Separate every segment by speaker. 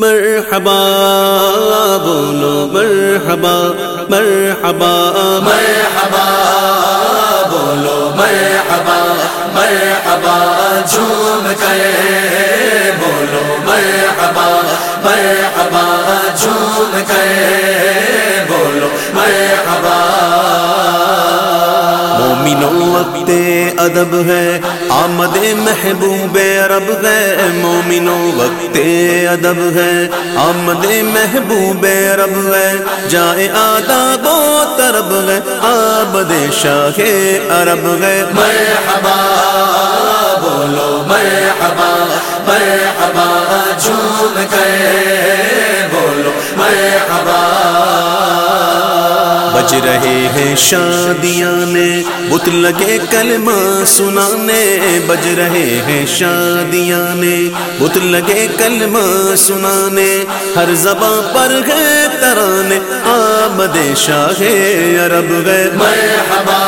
Speaker 1: مرحبا بولو مرحبا مرحبا
Speaker 2: مرحبا بولو مرحبا مرحبا جھوم کر بولو مرحبا مرحبا جھوم کر بولو مرحبا
Speaker 1: وقت ادب ہے، آمد محبوب رب ہے، مومنوں وقت ادب ہے۔ آمد محبوب رب ہے، جائے آداب و ترب ہے۔ آبد شاہ عرب ہے۔
Speaker 2: مرحبا، بولو مرحبا مرحبا، جھوم کر بولو مرحبا۔
Speaker 1: بج رہے ہیں شادیاں نے بت لگے کلمہ سنانے۔ بج رہے ہیں شادیاں نے بت لگے کلمہ سنانے۔ ہر زباں پر ہے ترانے۔ آمد شاہ عرب ہے۔
Speaker 2: مرحبا،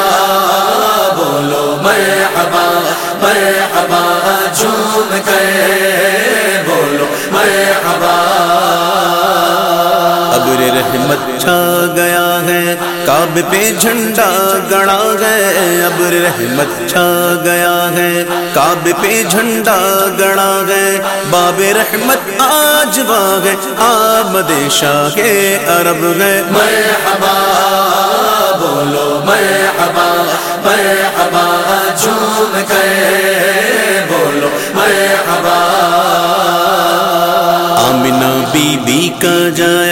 Speaker 2: بولو مرحبا۔ مرحبا، جھوم کر۔
Speaker 1: رحمت چھا گیا ہے۔ کعب پہ جھنڈا گڑا ہے۔ ابر رحمت چھا گیا ہے۔ کعب پہ جھنڈا گڑا ہے۔ باب رحمت آج واہ ہے۔ آمد شاہ عرب ہے۔
Speaker 2: مرحبا، بولو مرحبا مرحبا، جھوم کر بولو مرحبا۔
Speaker 1: آمنہ بی بی کا جایا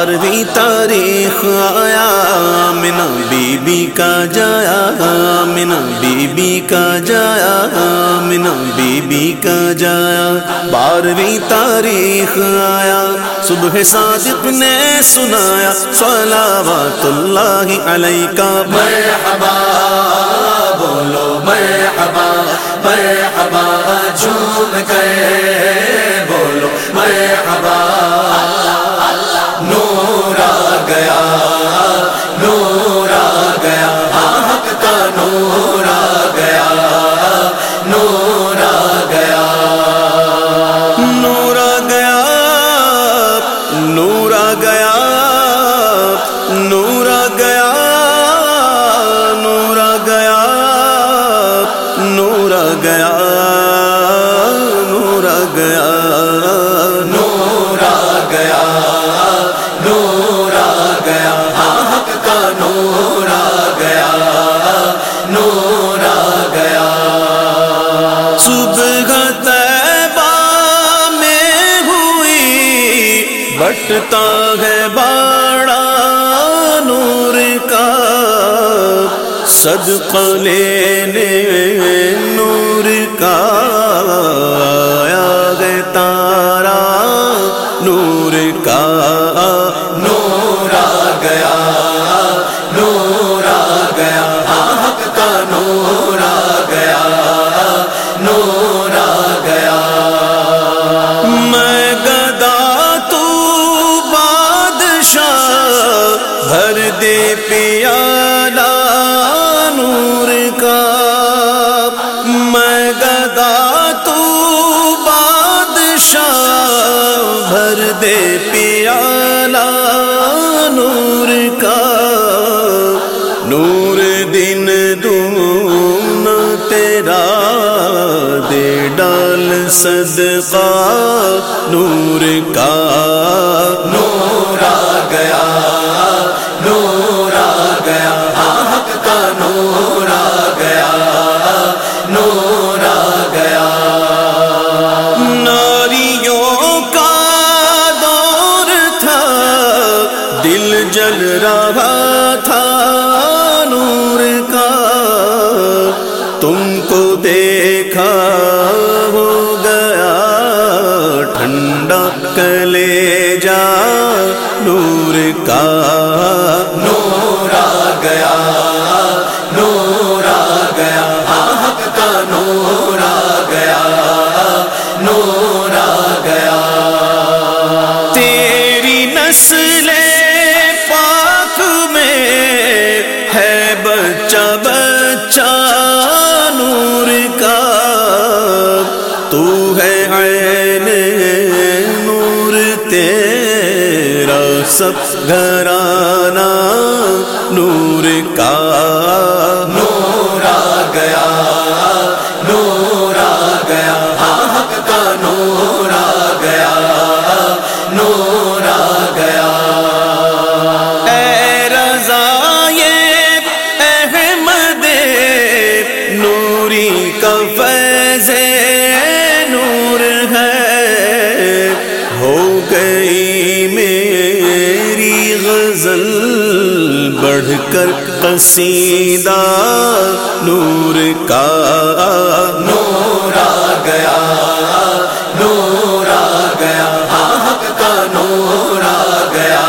Speaker 1: بارہویں تاریخ آیا آمنہ بی بی کا جایا آمنہ بی بی کا جایا آمنہ بی بی کا جایا۔ بارہویں تاریخ آیا، صبح صادق نے سنایا، صلوات اللہ علیہ کا
Speaker 2: مرحبا، بولو مرحبا مرحبا، جھوم کر بولو مرحبا۔
Speaker 1: چھٹتا ہے باڑا نور کا صدقہ لینے نور کا دن دون تیرا دے ڈال صدقہ نور کا
Speaker 2: نور
Speaker 1: ہے بچہ بچہ نور کا۔ تو ہے عین نور تیرا سب گھرانہ نور کا۔ کر قصیدہ نور کا
Speaker 2: نور آ گیا نور آ گیا ہاں، حق کا نور آ گیا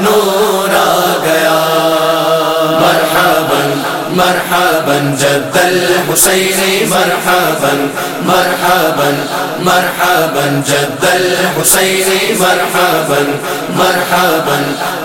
Speaker 2: نور آ گیا۔ مرحبا مرحبا، جد الحسین، مرحبا مرحبا مرحبا جد الحسین مرحبا مرحبا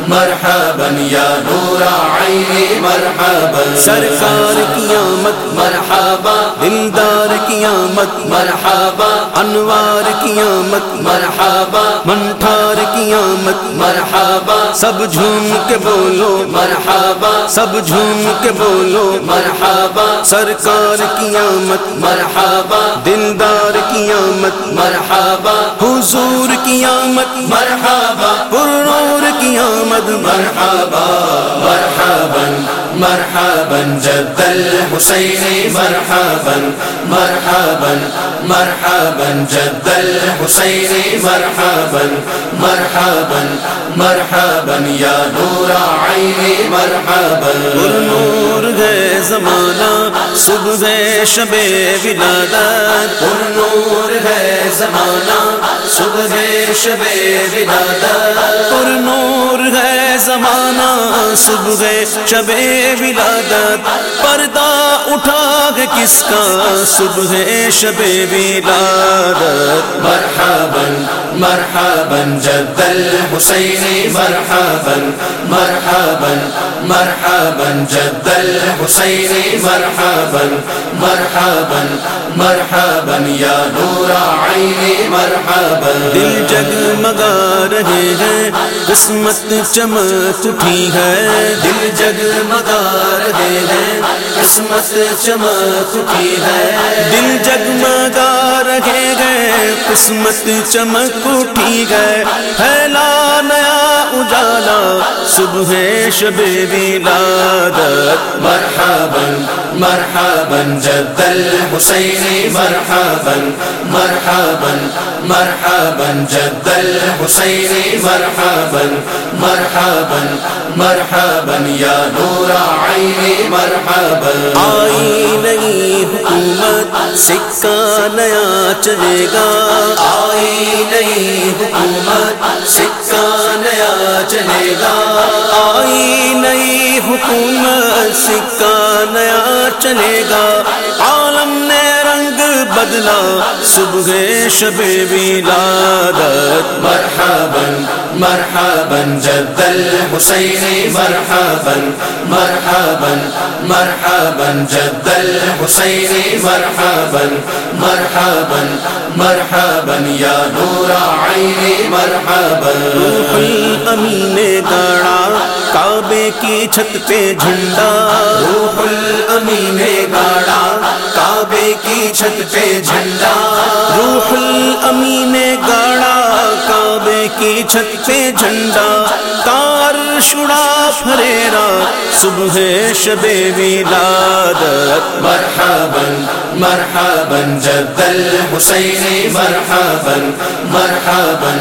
Speaker 2: مرحبا یا نور عینی مرحبا.
Speaker 1: سرکار آمد
Speaker 2: مرحبا.
Speaker 1: دلدار آمد
Speaker 2: مرحبا.
Speaker 1: انوار آمد
Speaker 2: مرحبا.
Speaker 1: منٹھار آمد
Speaker 2: مرحبا.
Speaker 1: سب جھوم کے بولو
Speaker 2: مرحبا.
Speaker 1: سب جھوم کے بولو
Speaker 2: مرحبا.
Speaker 1: سرکار آمد
Speaker 2: مرحبا.
Speaker 1: دلدار کی آمد
Speaker 2: مرحبا
Speaker 1: حضور کی آمد
Speaker 2: مرحبا
Speaker 1: پرنور کی آمد
Speaker 2: مرحبا مرحبا۔ مرحبا جد الحسین مرحبا مرحبا مرحبا جد الحسین مرحبا مرحبا مرحبا یا نور عینی مرحبا۔
Speaker 1: پرنور ہے زمانہ صبح شب ولادت۔
Speaker 2: نور ہے زمانہ صبح شب ولادت۔
Speaker 1: نور ہے زمانہ صبح شب ولادت پردہ اٹھا کے کس کا صبح شب ولادت؟
Speaker 2: مرحبا مرحبا، جد الحسین، مرحبا مرحبا مرحبا، جد الحسین، مرحبا مرحبا مرحبا، یا نور عینی مرحبا۔
Speaker 1: دل جگمگا رہے ہیں، قسمت چمک اٹھی ہے۔
Speaker 2: دل جگمگا بہار دے دیں قسمت چمک اٹھی ہے۔
Speaker 1: دل جگمگا رہے گئے، قسمت چمک اٹھی گئے۔ پھیلا نیا اجالا، صبح شب ولادت
Speaker 2: مرحبا مرحبا، جد الحسین، مرحبا مرحبا مرحبا، جد الحسین، مرحبا مرحبا مرحبا، یا نور عینی مرحبا۔
Speaker 1: آئی نئی حکومت، سکہ نیا چلے گا۔
Speaker 2: آئی نئی حکومت، سکہ نیا چلے گا۔
Speaker 1: آئی نئی حکومت سکہ نیا چلے گا۔ عالم بدلا صبح شب ولادت
Speaker 2: مرحبا مرحبا جد الحسین مرحبا مرحبا مرحبا جد الحسین مرحبا مرحبا مرحبا یا نور عینی مرحبا۔
Speaker 1: روح الامین گاڑا کعبے کی چھت پہ جھنڈا۔
Speaker 2: روح الامین گاڑا کعبے کی چھت پہ جھنڈا
Speaker 1: روح الامین گاڑا کعبے کی چھت پہ جھنڈا۔ کار شڑا پھریرا صبح شب ولادت
Speaker 2: مرحبا مرحبا جد الحسین مرحبا مرحبا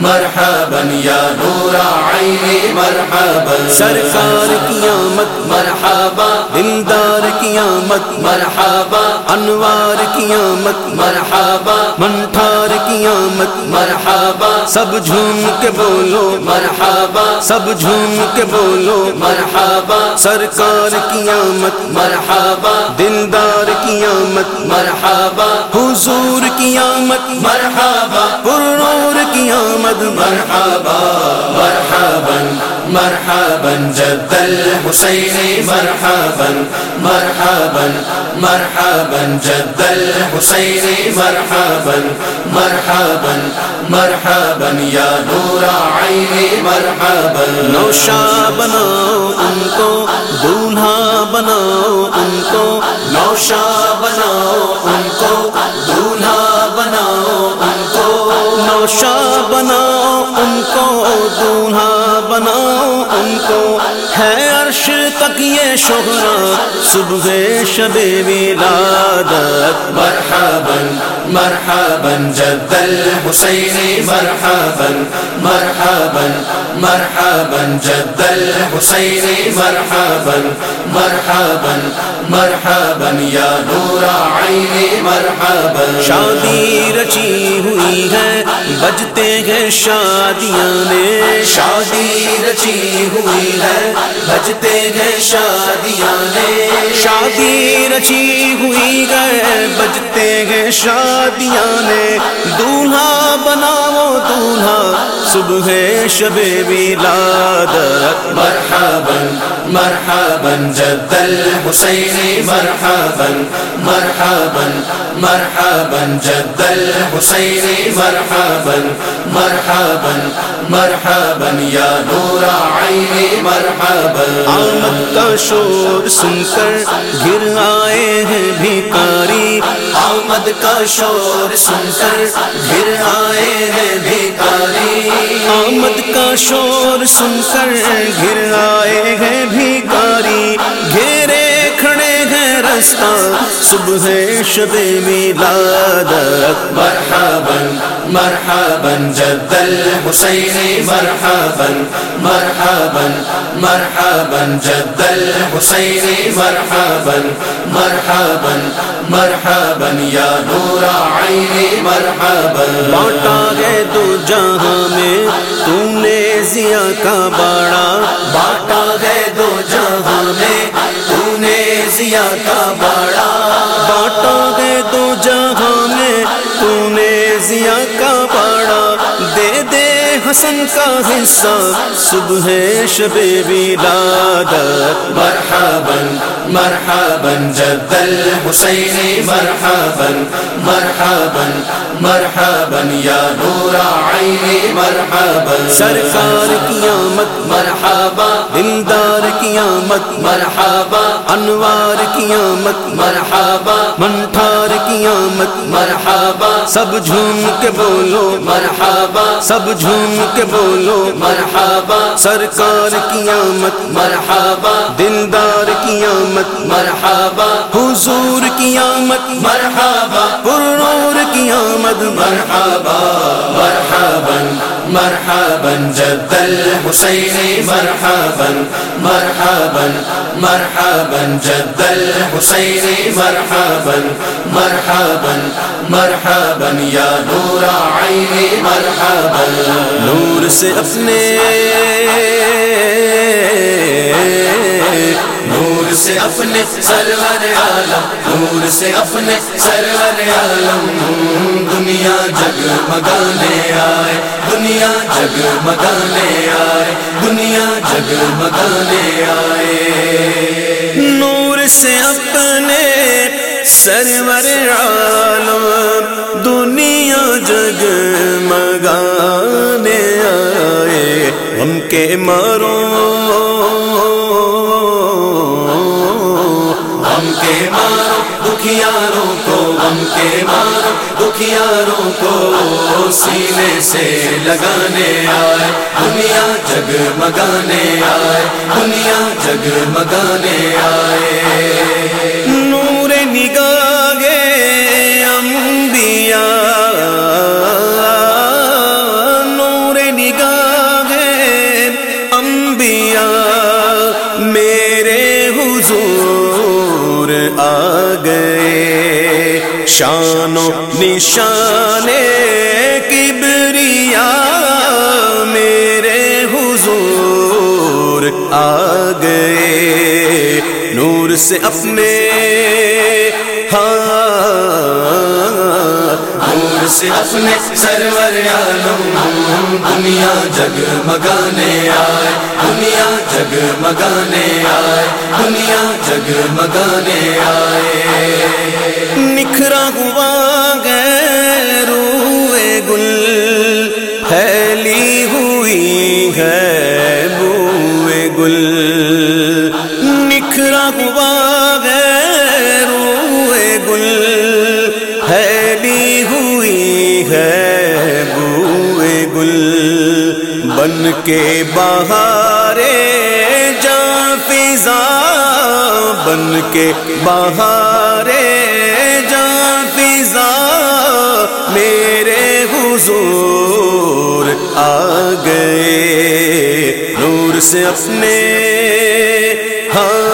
Speaker 2: مرحبا یا نور عینی مرحبا۔
Speaker 1: سرکار کی آمد
Speaker 2: مرحبا۔
Speaker 1: دلدار کی آمد
Speaker 2: مرحبا۔
Speaker 1: انوار کی آمد
Speaker 2: مرحبا۔
Speaker 1: منٹھار کی آمد
Speaker 2: مرحبا۔
Speaker 1: سب جھوم کے بولو۔
Speaker 2: مرحبا۔
Speaker 1: سب جھوم کے بولو
Speaker 2: مرحبا،
Speaker 1: سرکار کی آمد،
Speaker 2: مرحبا
Speaker 1: دلدار کی آمد،
Speaker 2: مرحبا،
Speaker 1: حضور کی آمد،
Speaker 2: مرحبا
Speaker 1: آمد
Speaker 2: مرحبا مرحبا مرحبا جد الحسين مرحبا مرحبا مرحبا جد الحسين مرحبا مرحبا مرحبا يا نور عيني مرحبا.
Speaker 1: نوشا بناؤ ان کو دولہا بناؤ ان کو
Speaker 2: نوشا بناؤ ان کو دولہا بناؤ ان کو.
Speaker 1: نوشا تک یہ شہرا صبح شب ولادت
Speaker 2: مرحبا مرحبا جد الحسين مرحبا مرحبا مرحبا جد الحسين مرحبا مرحبا مرحبا يا نور عيني مرحبا۔
Speaker 1: شادی رچی ہوئی ہے بجتے ہیں شادیاں نے
Speaker 2: شادی رچی ہوئی ہے بجتے ہیں شادیاں نے
Speaker 1: شادی رچی ہوئی ہے بجتے ہیں شادیاں نے دولہا بناؤ دولہا صبح شب ولادت
Speaker 2: مرحبا مرحبا جد الحسين مرحبا مرحبا مرحبا جد الحسين مرحبا مرحبا مرحبا يا نور عيني مرحبا۔
Speaker 1: کا شور سن کر گر آئے ہیں بھیکاری۔
Speaker 2: آمد کا شور سن کر گر آئے ہیں بھیکاری۔
Speaker 1: آمد کا شور سن کر گر آئے ہیں بھیکاری۔ گھیرے رستہ صبح شب ولادت
Speaker 2: مرحبا مرحبا جد الحسين مرحبا مرحبا مرحبا جد الحسين مرحبا مرحبا مرحبا يا نور عيني مرحبا۔
Speaker 1: بانٹا ہے تو جہاں میں تم نے ضیا کا باڑا۔
Speaker 2: باٹا ہے دو جہاں میں تو کا باڑا
Speaker 1: بانٹا ہے دو جہاں میں تو نے ضیا کا باڑا حسن کا حصہ، صبح شب ولادت
Speaker 2: مرحبا مرحبا، جد الحسين مرحبا مرحبا مرحبا يا نور عيني مرحبا۔
Speaker 1: سرکار کی آمد
Speaker 2: مرحبا،
Speaker 1: دلدار کی آمد
Speaker 2: مرحبا،
Speaker 1: انوار کی آمد
Speaker 2: مرحبا،
Speaker 1: منٹھار کی آمد
Speaker 2: مرحبا،
Speaker 1: سب جھوم کے بولو،
Speaker 2: مرحبا،
Speaker 1: سب جھوم کے بولو
Speaker 2: مرحبا،
Speaker 1: سرکار کی آمد،
Speaker 2: مرحبا
Speaker 1: دلدار کی آمد،
Speaker 2: مرحبا،
Speaker 1: حضور کی آمد،
Speaker 2: مرحبا
Speaker 1: پرنور کی آمد
Speaker 2: مرحبا مرحبا مرحبا، جد الحسين مرحبا مرحبا مرحبا، جد الحسين مرحبا مرحبا مرحبا يا نور عيني مرحبا.
Speaker 1: نور سے اپنے،
Speaker 2: نور سے اپنے سرور عالم، نور سے اپنے سرور عالم۔ دنیا جگ مگانے آئے، دنیا جگ مگانے آئے، دنیا جگ مگانے آئے۔
Speaker 1: نور سے اپنے سرور عالم، دنیا جگ مگانے آئے۔ ہم کے مارو
Speaker 2: کے مارو، دکھیاروں کو ہم کے مارو، دکھیاروں کو سینے سے لگانے آئے۔ دنیا جگ مگانے آئے، دنیا جگ مگانے آئے۔
Speaker 1: نور نگاہ شان و نشان کبریا میرے حضور آ گئے۔ نور سے اپنے
Speaker 2: نور سے اپنے سرور عالم دنیا جگ مگانے آئے، دنیا جگ مگانے آئے، دنیا جگ مگانے آئے۔
Speaker 1: نکھرا ہوا گے روئے گل، پھیلی ہوئی ہے بوئے گل۔ بن کے بہارے جاں فضا بن کے بہارے جاں فضا میرے حضور آ گئے نور سے اپنے ہاں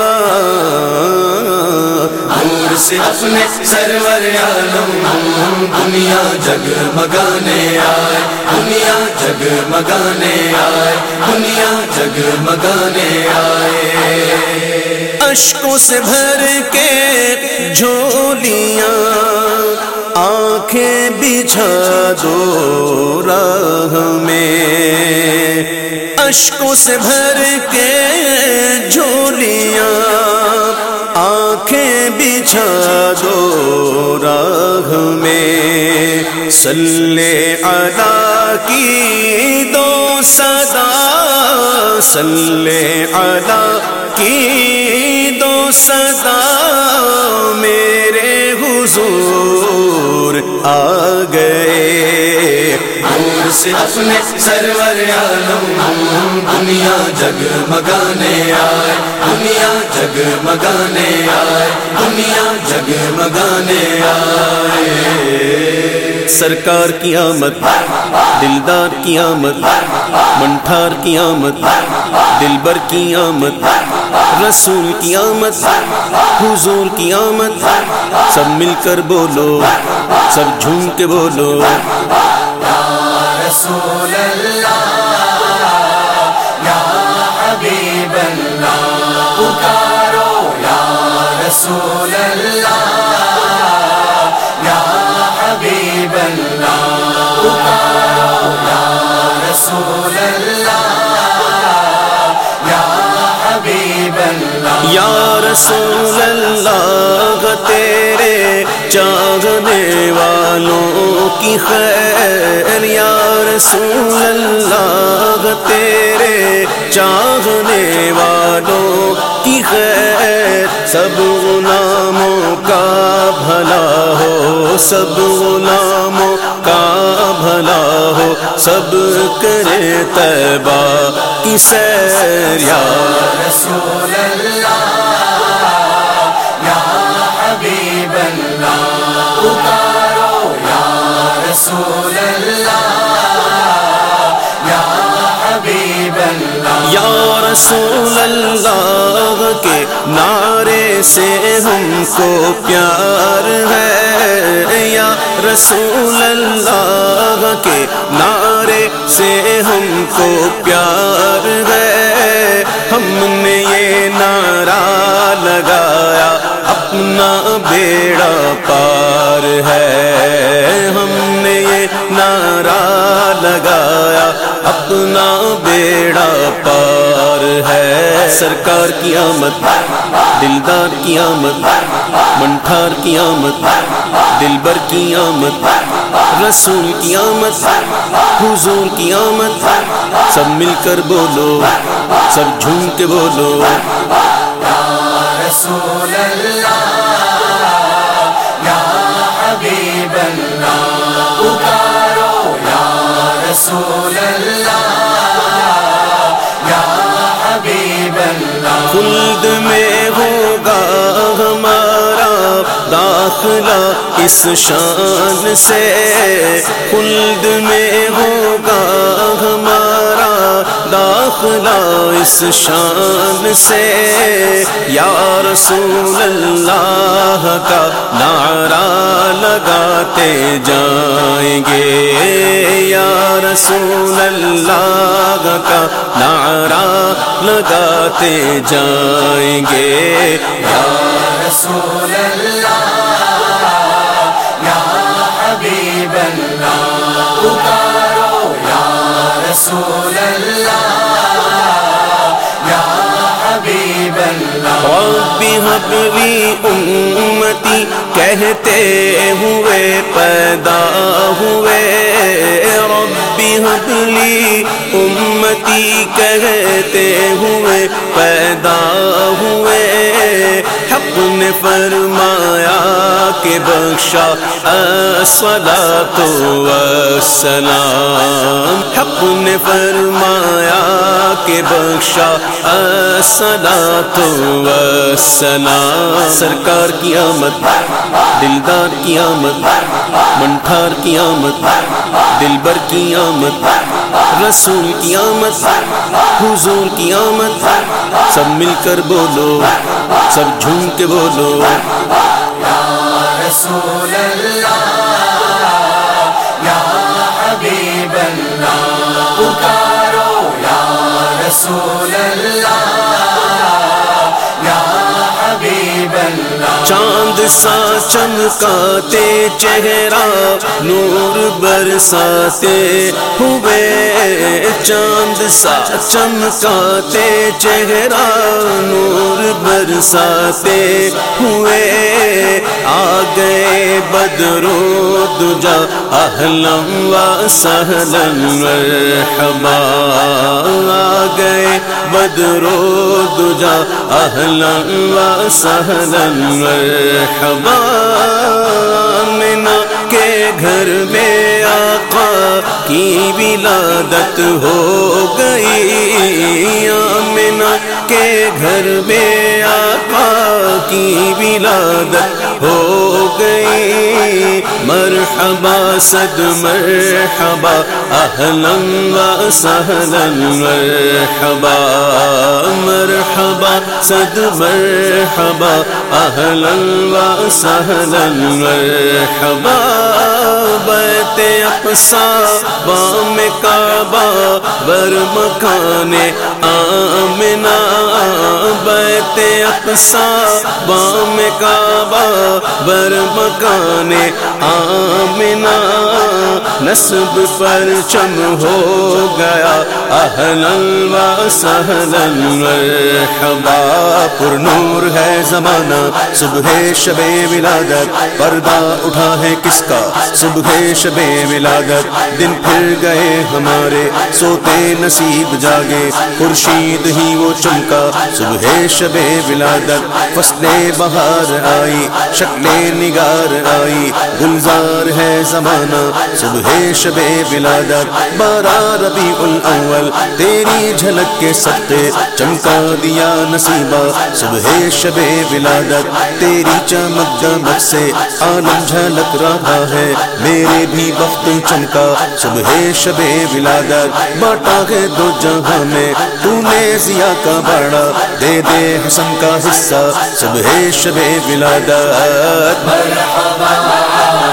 Speaker 2: سے اپنے سرور عالم دنیا جگ مگانے آئے۔ دنیا جگ مگانے آئے۔ دنیا جگ مگانے آئے۔
Speaker 1: اشکوں سے بھر کے جھولیاں آنکھیں بچھا دو راہ میں۔ اشکوں سے بھر کے جھولیاں بچھا دو راہ میں سلے ادا کی دو صدا سلے ادا کی دو صدا، میرے حضور آ گئے۔
Speaker 2: سے اپنے سرور عالم دنیا جگ مگانے آئے، دنیا جگ مگانے آئے، دنیا جگ مگانے آئے۔
Speaker 1: سرکار کی آمد، دلدار کی آمد، منٹھار کی آمد، دلبر کی آمد، رسول کی آمد، حضور کی آمد، سب مل کر بولو، سب جھوم کے بولو۔
Speaker 2: رسول اللہ، یا حبیب اللہ، پکارو یا رسول اللہ، یا حبیب اللہ، پکارو یا رسول اللہ، یا حبیب اللہ۔
Speaker 1: یا رسول اللہ تیرے چاہنے والوں کی خیر یا رسول اللہ، تیرے چاہنے والوں کی خیر۔ سب غلاموں کا بھلا ہو، سب غلاموں کا بھلا ہو۔ سب کرے طیبہ کی سیر، یا
Speaker 2: رسول اللہ، یا حبیب اللہ۔ رسول اللہ یا حبیب اللہ
Speaker 1: یا رسول اللہ کے نعرے سے ہم کو پیار ہے۔ یا رسول اللہ کے نعرے سے ہم کو پیار ہے۔ ہم نے یہ نعرہ لگایا اپنا بیڑا پار سرکار کی آمد، دلدار کی آمد، منٹھار کی آمد، دلبر کی آمد، رسول کی آمد، حضور کی آمد، سب مل کر بولو، سب جھوم کے بولو۔
Speaker 2: رسول اللہ، یا حبیب اللہ یا رسول اللہ، یا حبیب اللہ
Speaker 1: خلد میں ہوگا ہمارا داخلہ اس شان سے۔ خلد میں ہوگا ہمارا داخلہ اس شان سے۔ یا رسول اللہ کا نعرہ لگاتے جائیں گے۔ یا رسول اللہ کا نعرہ لگاتے جائیں گے۔
Speaker 2: یا رسول اللہ، یا حبیب اللہ، پکارو۔ یا رسول اللہ، یا حبیب اللہ۔
Speaker 1: رب حب امتی کہتے ہوئے، پیدا ہوئے۔ رب حب لی امتی کہتے ہوئے، پیدا ہوئے۔ حق نے فرمایا کہ بخشا تو السلام حق نے فرمایا کہ بخشا تو السلام سرکار کی آمد، دلدار کی آمد، منٹھار کی آمد، دلبر کی آمد، رسول کی آمد، حضور کی آمد، سب مل کر بولو، سب جھوم کے بولو۔
Speaker 2: رسول اللہ، یا حبیب اللہ، پکارو۔ یا رسول اللہ
Speaker 1: چاند سا چمکاتے چہرہ، نور برساتے ہوئے۔ چاند سا چمکاتے چہرہ، نور برساتے ہوئے۔ آ گئے بدرو دجا، اہلم و سہلن مرحبا آ گئے بدرو دجا اہلا و سہلا مرحبا منا کے گھر میں آقا کی ولادت ہو گئی۔ آمنا کے گھر میں آقا کی ولادت ہو گئی۔ مرحبا، صد مرحبا اہلن و سہلن مرحبا۔ مرحبا، صد مرحبا اہلن و سہلن مرحبا۔ بیت اقصا بام کعبہ بر مکان آمنا بیت اقصا بام کعبہ بر مکان آمنا نصب پر چم ہو گیا اہلن و سہلن مرحبا، پر نور ہے زمانہ، صبح شب ولادت، پردہ اٹھا ہے کس کا؟ صبح شب ولادت، دن پھر گئے ہمارے، سوتے نصیب جاگے، خورشید ہی وہ چمکا، صبح شب ولادت فصلیں بہار آئی، شکلیں نگار آئی۔ گلزار ہے زمانہ، صبح شب ولادت۔ بارہ ربیع الاول تیری جھلک کے سکتے چمکا دیا نصیبہ، صبح شب ولادت۔ تیری چمک دمک سے عالم جھلک رہا ہے۔ میرے بھی وقت چمکا، صبح شب ولادت۔ باٹا ہے دو جہاں میں، تو نے ضیا کا باڑا۔ دے دے حسن کا حصہ صبح شب ولادت۔
Speaker 2: مرحبا مرحبا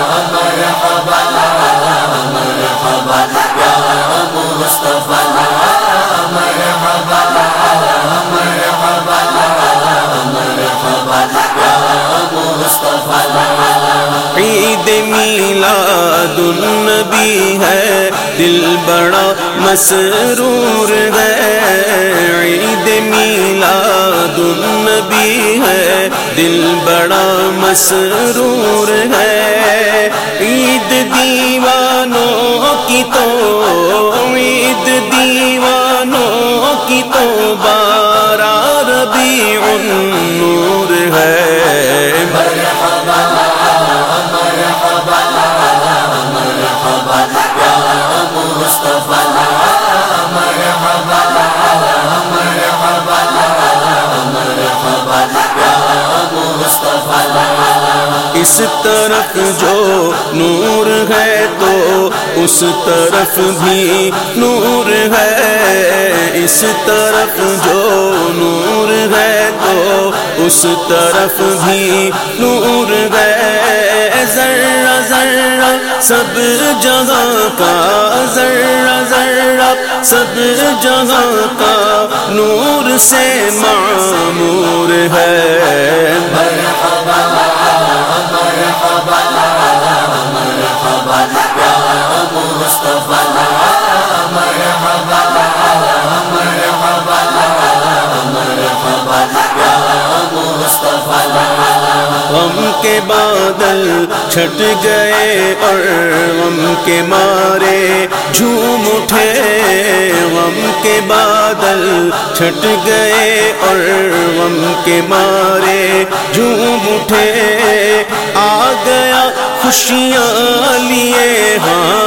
Speaker 2: مرحبا یا مصطفیٰ۔
Speaker 1: عید میلاد النبی ہے، دل بڑا مسرور ہے۔ عید میلاد النبی ہے، دل بڑا مسرور ہے۔ عید دیوانوں کی تو اس طرف جو نور ہے تو اس طرف بھی نور ہے۔ اس طرف جو نور ہے تو اس طرف بھی نور ہے۔ ذرہ ذرہ سب جگہ کا ذرہ ذرہ سب جگہ کا نور سے معمور ہے
Speaker 2: مرحبا مرحبا مرحبا یا
Speaker 1: غم کے بادل چھٹ گئے اور غم کے مارے جھوم اٹھے۔ غم کے بادل چھٹ گئے اور غم کے مارے جھوم اٹھے۔ آ گیا خوشیاں لیے ہاں۔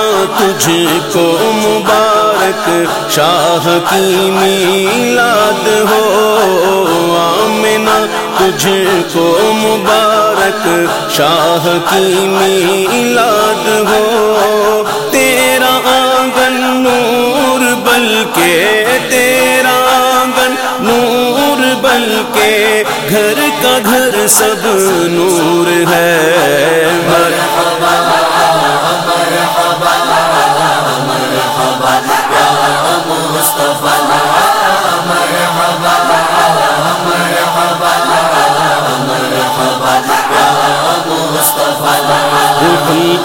Speaker 1: تجھ کو مبارک، شاہ کی میلاد ہو۔ آمنا تجھ کو مبارک، شاہ کی میلاد ہو۔ تیرا آنگن نور بل کے تیرا آنگن نور بل کے گھر کا گھر سب نور ہے۔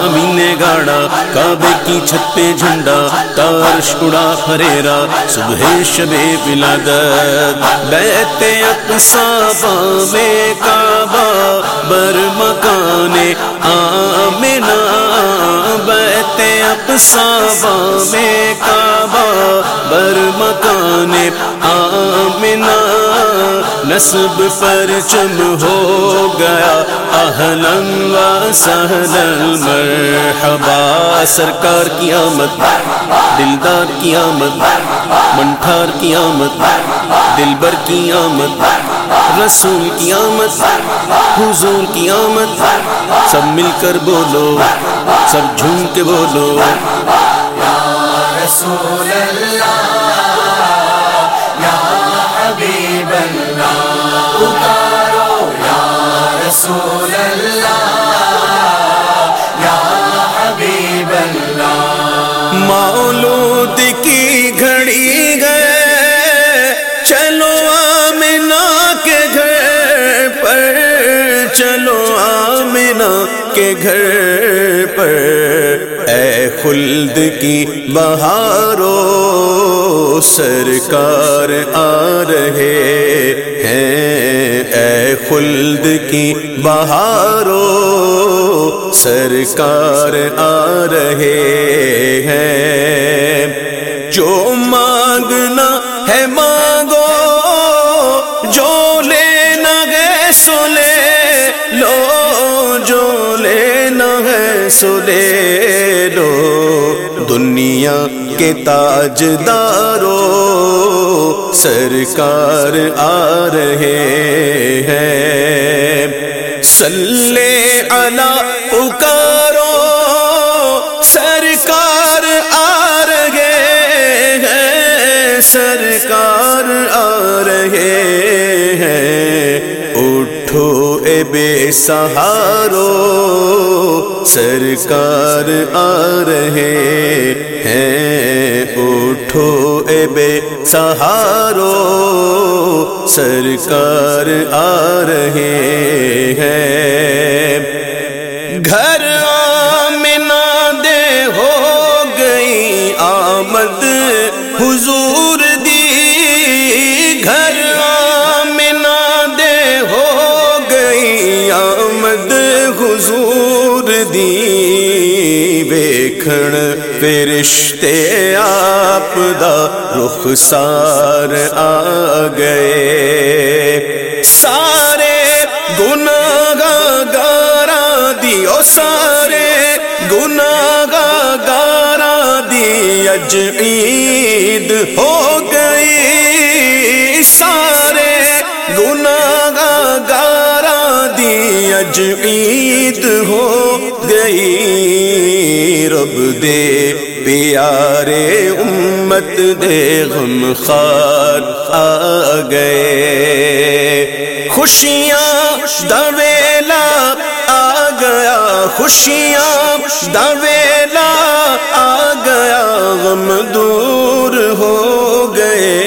Speaker 1: امین گاڑا کعبے کی چھت پہ جھنڈا تارش اڑا فریرا صبح شب ولادت بیت اقصا باب کعبہ بر مکان آمنا بیت اقصا باب کعبہ، بر مکان آمنا نصب پر چم ہو گیا۔ اہلن و سہلن مرحبا۔ سرکار کی آمد۔ دلدار کی آمد۔ منٹھار کی آمد۔ دلبر کی آمد۔ رسول کی آمد۔ حضور کی آمد۔ سب مل کر بولو۔ سب جھوم کے بولو۔
Speaker 2: مرحبا یا رسول اللہ یا حبیب اللہ پکارو یا رسول اللہ یا حبیب اللہ
Speaker 1: مولود کی گھر کے گھر پر اے خلد کی بہارو سرکار آ رہے ہیں۔ اے خلد کی بہارو سرکار آ رہے ہیں۔ جو ہے سو لے لو دنیا کے تاج دارو سرکار آ رہے ہیں۔ سلے علا پکارو، سرکار آ رہے ہیں۔ سرکار آ رہے ہیں۔ اے بے سہارو، سرکار آ رہے ہیں۔ اٹھو اے بے سہارو، سرکار آ رہے ہیں۔ گھر حضور دی ویکھن فرشتے آپ دا رخسار آ گئے۔ سارے گناہ گارا دیو سارے گناہ گارا دی اج عید ہو گئی۔ سارے گناہ گارا دی اج عید گئی رب دے پیارے امت دے غم خار آ گئے۔ خوشیاں دویلا آ گیا، خوشیاں دویلا آ گیا، غم دور ہو گئے۔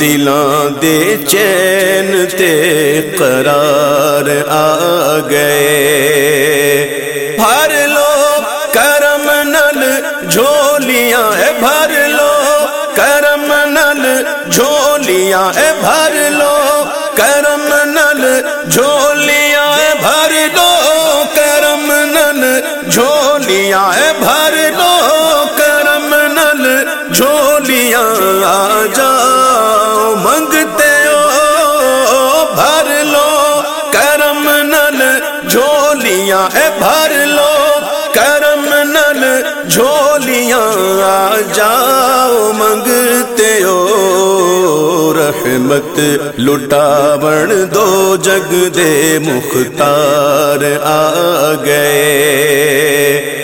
Speaker 1: دلاں دے چین تے قرار آ گئے۔ بھر لو کرم نل جھولیاں، اے بھر لو کرم نل جھولیاں، اے بھر لو کرم نل جھولیاں۔ مانگتے ہو رحمت لٹا بڑ دو جگ دے مختار آ گئے